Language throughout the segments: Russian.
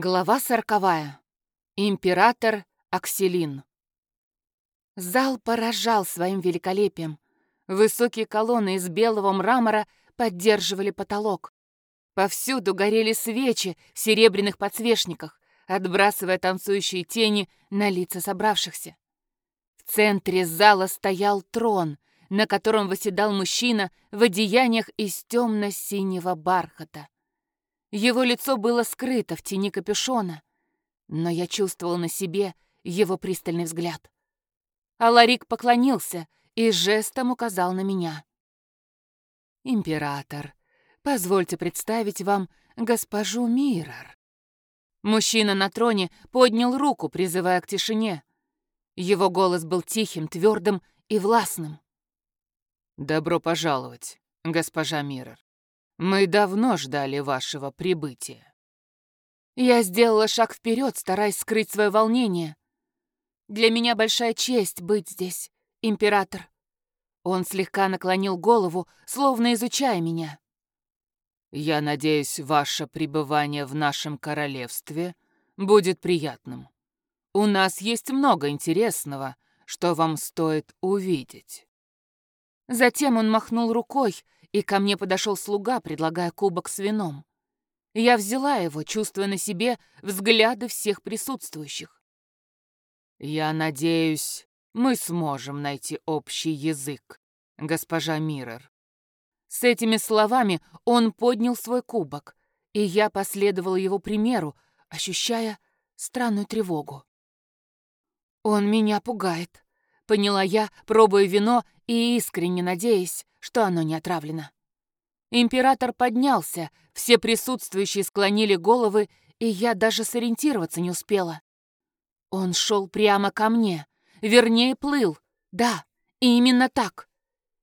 Глава сороковая. Император Акселин. Зал поражал своим великолепием. Высокие колонны из белого мрамора поддерживали потолок. Повсюду горели свечи в серебряных подсвечниках, отбрасывая танцующие тени на лица собравшихся. В центре зала стоял трон, на котором восседал мужчина в одеяниях из темно-синего бархата. Его лицо было скрыто в тени капюшона, но я чувствовал на себе его пристальный взгляд. Аларик поклонился и жестом указал на меня. «Император, позвольте представить вам госпожу Миррор». Мужчина на троне поднял руку, призывая к тишине. Его голос был тихим, твердым и властным. «Добро пожаловать, госпожа Миррор. Мы давно ждали вашего прибытия. Я сделала шаг вперед, стараясь скрыть свое волнение. Для меня большая честь быть здесь, император. Он слегка наклонил голову, словно изучая меня. Я надеюсь, ваше пребывание в нашем королевстве будет приятным. У нас есть много интересного, что вам стоит увидеть. Затем он махнул рукой, и ко мне подошел слуга, предлагая кубок с вином. Я взяла его, чувствуя на себе взгляды всех присутствующих. «Я надеюсь, мы сможем найти общий язык, госпожа Миррор». С этими словами он поднял свой кубок, и я последовала его примеру, ощущая странную тревогу. «Он меня пугает», — поняла я, пробуя вино и искренне надеясь, что оно не отравлено. Император поднялся, все присутствующие склонили головы, и я даже сориентироваться не успела. Он шел прямо ко мне, вернее, плыл. Да, именно так.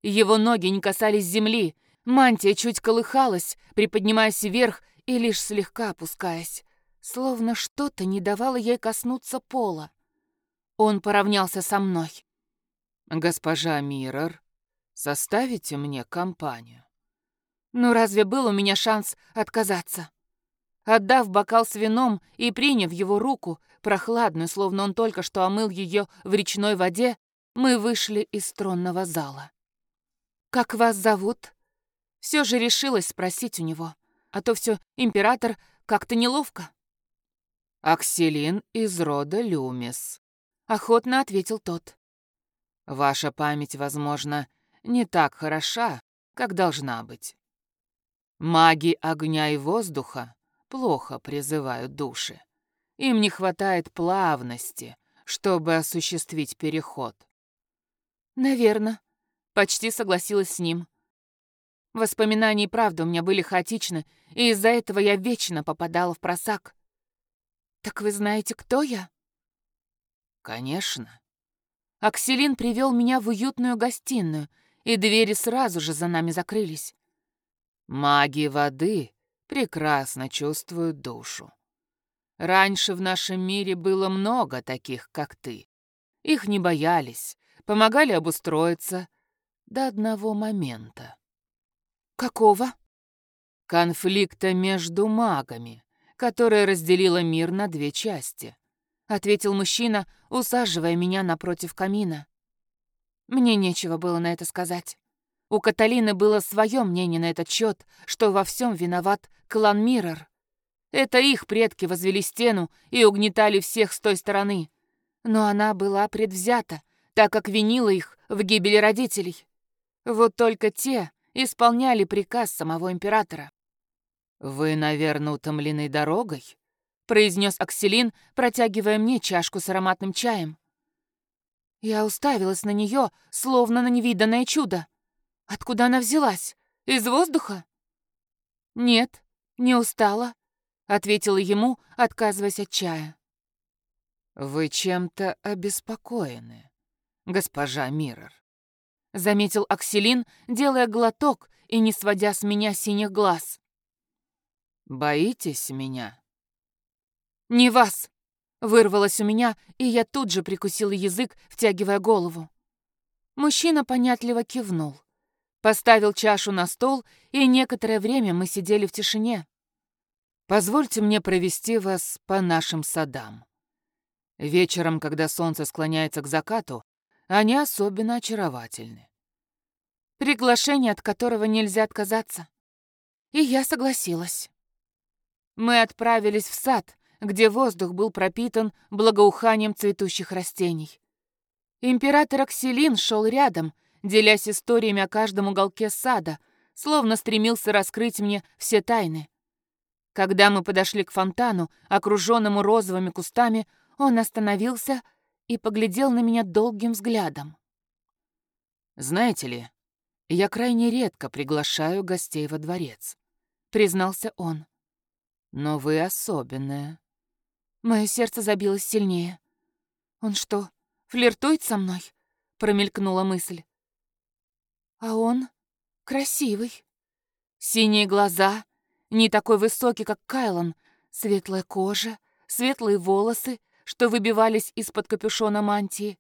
Его ноги не касались земли, мантия чуть колыхалась, приподнимаясь вверх и лишь слегка опускаясь, словно что-то не давало ей коснуться пола. Он поравнялся со мной. «Госпожа Миррор, составите мне компанию?» Ну разве был у меня шанс отказаться? Отдав бокал с вином и приняв его руку, прохладную, словно он только что омыл ее в речной воде, мы вышли из тронного зала. «Как вас зовут?» Все же решилась спросить у него, а то все император как-то неловко. «Акселин из рода Люмис», — охотно ответил тот. «Ваша память, возможно, не так хороша, как должна быть. Маги огня и воздуха плохо призывают души. Им не хватает плавности, чтобы осуществить переход. Наверно. Почти согласилась с ним. Воспоминания и правда у меня были хаотичны, и из-за этого я вечно попадала в просак. Так вы знаете, кто я? Конечно. Акселин привел меня в уютную гостиную, и двери сразу же за нами закрылись. Маги воды прекрасно чувствуют душу. Раньше в нашем мире было много таких, как ты. Их не боялись, помогали обустроиться до одного момента. Какого? Конфликта между магами, которая разделила мир на две части, ответил мужчина, усаживая меня напротив камина. Мне нечего было на это сказать. У Каталины было свое мнение на этот счет, что во всем виноват клан Миррор. Это их предки возвели стену и угнетали всех с той стороны. Но она была предвзята, так как винила их в гибели родителей. Вот только те исполняли приказ самого императора. «Вы, наверное, утомлены дорогой?» — произнес Акселин, протягивая мне чашку с ароматным чаем. Я уставилась на нее, словно на невиданное чудо. Откуда она взялась? Из воздуха? Нет, не устала, ответила ему, отказываясь от чая. Вы чем-то обеспокоены, госпожа Миррор, заметил Акселин, делая глоток и не сводя с меня синих глаз. Боитесь меня? Не вас, вырвалось у меня, и я тут же прикусила язык, втягивая голову. Мужчина понятливо кивнул. Поставил чашу на стол, и некоторое время мы сидели в тишине. Позвольте мне провести вас по нашим садам. Вечером, когда солнце склоняется к закату, они особенно очаровательны. Приглашение, от которого нельзя отказаться. И я согласилась. Мы отправились в сад, где воздух был пропитан благоуханием цветущих растений. Император Акселин шел рядом, делясь историями о каждом уголке сада, словно стремился раскрыть мне все тайны. Когда мы подошли к фонтану, окруженному розовыми кустами, он остановился и поглядел на меня долгим взглядом. «Знаете ли, я крайне редко приглашаю гостей во дворец», — признался он. «Но вы особенная». Мое сердце забилось сильнее. «Он что, флиртует со мной?» — промелькнула мысль. «А он красивый. Синие глаза, не такой высокий, как Кайлан, светлая кожа, светлые волосы, что выбивались из-под капюшона мантии.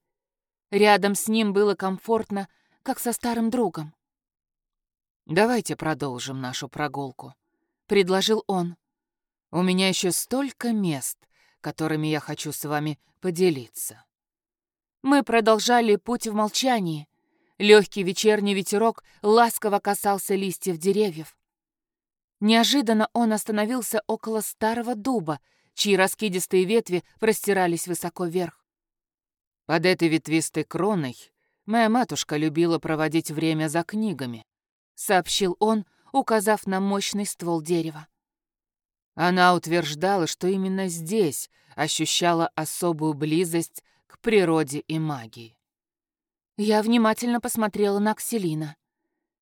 Рядом с ним было комфортно, как со старым другом. «Давайте продолжим нашу прогулку», — предложил он. «У меня еще столько мест, которыми я хочу с вами поделиться». Мы продолжали путь в молчании. Легкий вечерний ветерок ласково касался листьев деревьев. Неожиданно он остановился около старого дуба, чьи раскидистые ветви простирались высоко вверх. Под этой ветвистой кроной моя матушка любила проводить время за книгами, сообщил он, указав на мощный ствол дерева. Она утверждала, что именно здесь ощущала особую близость к природе и магии. Я внимательно посмотрела на Кселина.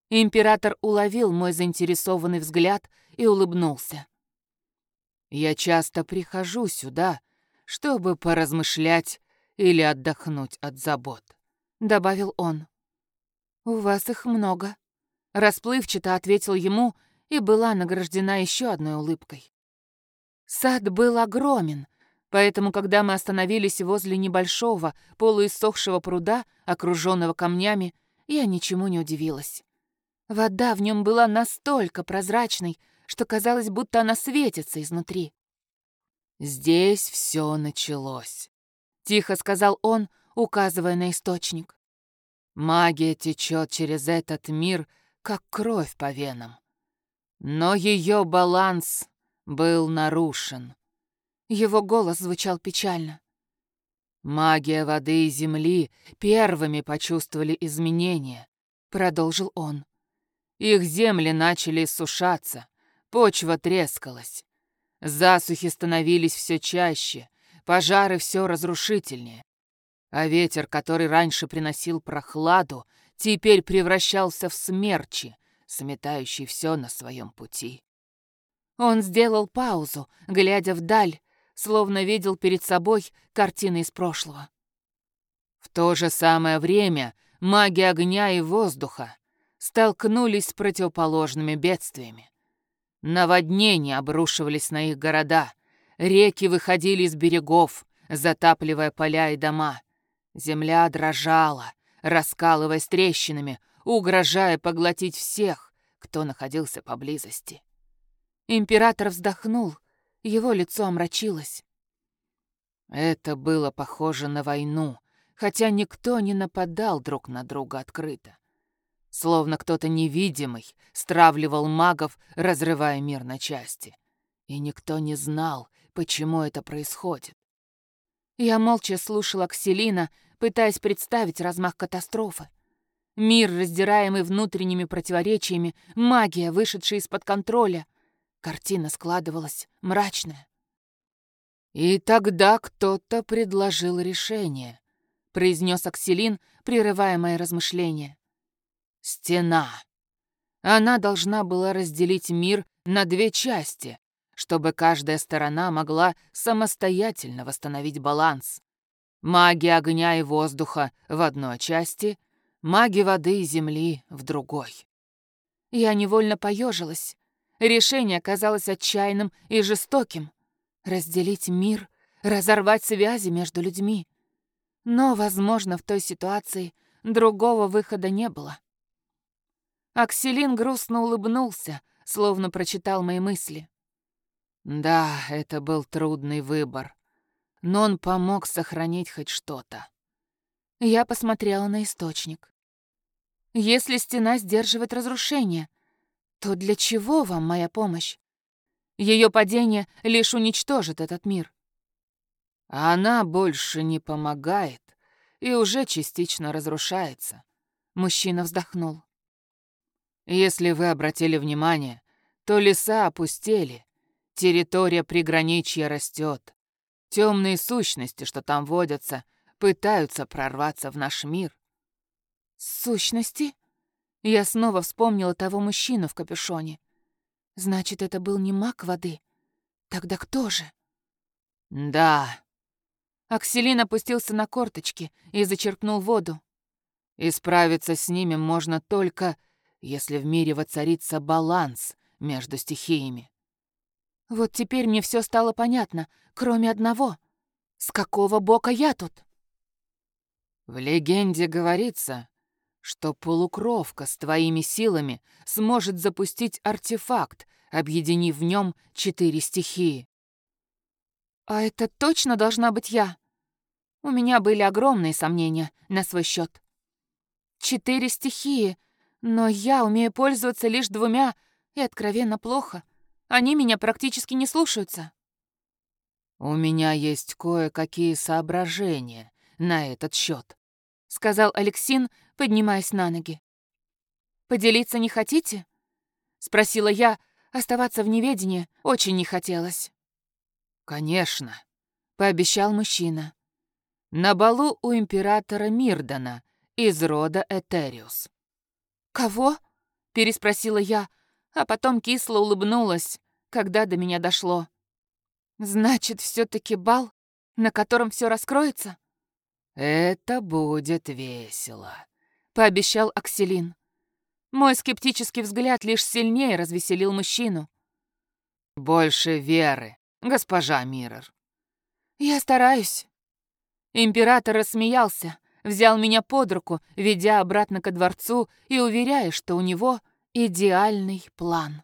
Император уловил мой заинтересованный взгляд и улыбнулся. Я часто прихожу сюда, чтобы поразмышлять или отдохнуть от забот», — добавил он. «У вас их много», — расплывчато ответил ему и была награждена еще одной улыбкой. Сад был огромен, поэтому, когда мы остановились возле небольшого, полуиссохшего пруда, окруженного камнями, я ничему не удивилась. Вода в нем была настолько прозрачной, что казалось, будто она светится изнутри. «Здесь все началось», — тихо сказал он, указывая на источник. «Магия течет через этот мир, как кровь по венам. Но ее баланс был нарушен». Его голос звучал печально. «Магия воды и земли первыми почувствовали изменения», — продолжил он. «Их земли начали иссушаться, Почва трескалась. Засухи становились все чаще, пожары все разрушительнее. А ветер, который раньше приносил прохладу, теперь превращался в смерчи, сметающий все на своем пути. Он сделал паузу, глядя вдаль, словно видел перед собой картины из прошлого. В то же самое время маги огня и воздуха столкнулись с противоположными бедствиями. Наводнения обрушивались на их города, реки выходили из берегов, затапливая поля и дома. Земля дрожала, раскалываясь трещинами, угрожая поглотить всех, кто находился поблизости. Император вздохнул, его лицо омрачилось. Это было похоже на войну, хотя никто не нападал друг на друга открыто. Словно кто-то невидимый стравливал магов, разрывая мир на части. И никто не знал, почему это происходит. Я молча слушала Кселина, пытаясь представить размах катастрофы. Мир, раздираемый внутренними противоречиями, магия, вышедшая из-под контроля. Картина складывалась мрачная. «И тогда кто-то предложил решение», — произнес Акселин, прерывая мои размышления. Стена. Она должна была разделить мир на две части, чтобы каждая сторона могла самостоятельно восстановить баланс. Маги огня и воздуха в одной части, маги воды и земли в другой. Я невольно поежилась. Решение казалось отчаянным и жестоким. Разделить мир, разорвать связи между людьми. Но, возможно, в той ситуации другого выхода не было. Акселин грустно улыбнулся, словно прочитал мои мысли. Да, это был трудный выбор, но он помог сохранить хоть что-то. Я посмотрела на источник. Если стена сдерживает разрушение, то для чего вам моя помощь? Ее падение лишь уничтожит этот мир. Она больше не помогает и уже частично разрушается. Мужчина вздохнул. Если вы обратили внимание, то леса опустели, территория приграничья растет. Темные сущности, что там водятся, пытаются прорваться в наш мир. Сущности? Я снова вспомнила того мужчину в капюшоне. Значит, это был не маг воды. Тогда кто же? Да. Акселин опустился на корточки и зачерпнул воду. И справиться с ними можно только, если в мире воцарится баланс между стихиями. Вот теперь мне все стало понятно, кроме одного. С какого бока я тут? В легенде говорится, что полукровка с твоими силами сможет запустить артефакт, объединив в нем четыре стихии. А это точно должна быть я? У меня были огромные сомнения на свой счет. Четыре стихии, но я умею пользоваться лишь двумя, и откровенно плохо. Они меня практически не слушаются. У меня есть кое-какие соображения на этот счет, сказал Алексин, поднимаясь на ноги. Поделиться не хотите? спросила я. Оставаться в неведении очень не хотелось. Конечно, пообещал мужчина. На балу у императора Мирдана из рода Этериус. «Кого?» — переспросила я, а потом кисло улыбнулась, когда до меня дошло. «Значит, все таки бал, на котором все раскроется?» «Это будет весело», — пообещал Акселин. Мой скептический взгляд лишь сильнее развеселил мужчину. «Больше веры, госпожа Миррор». «Я стараюсь». Император рассмеялся, взял меня под руку, ведя обратно ко дворцу и уверяя, что у него идеальный план.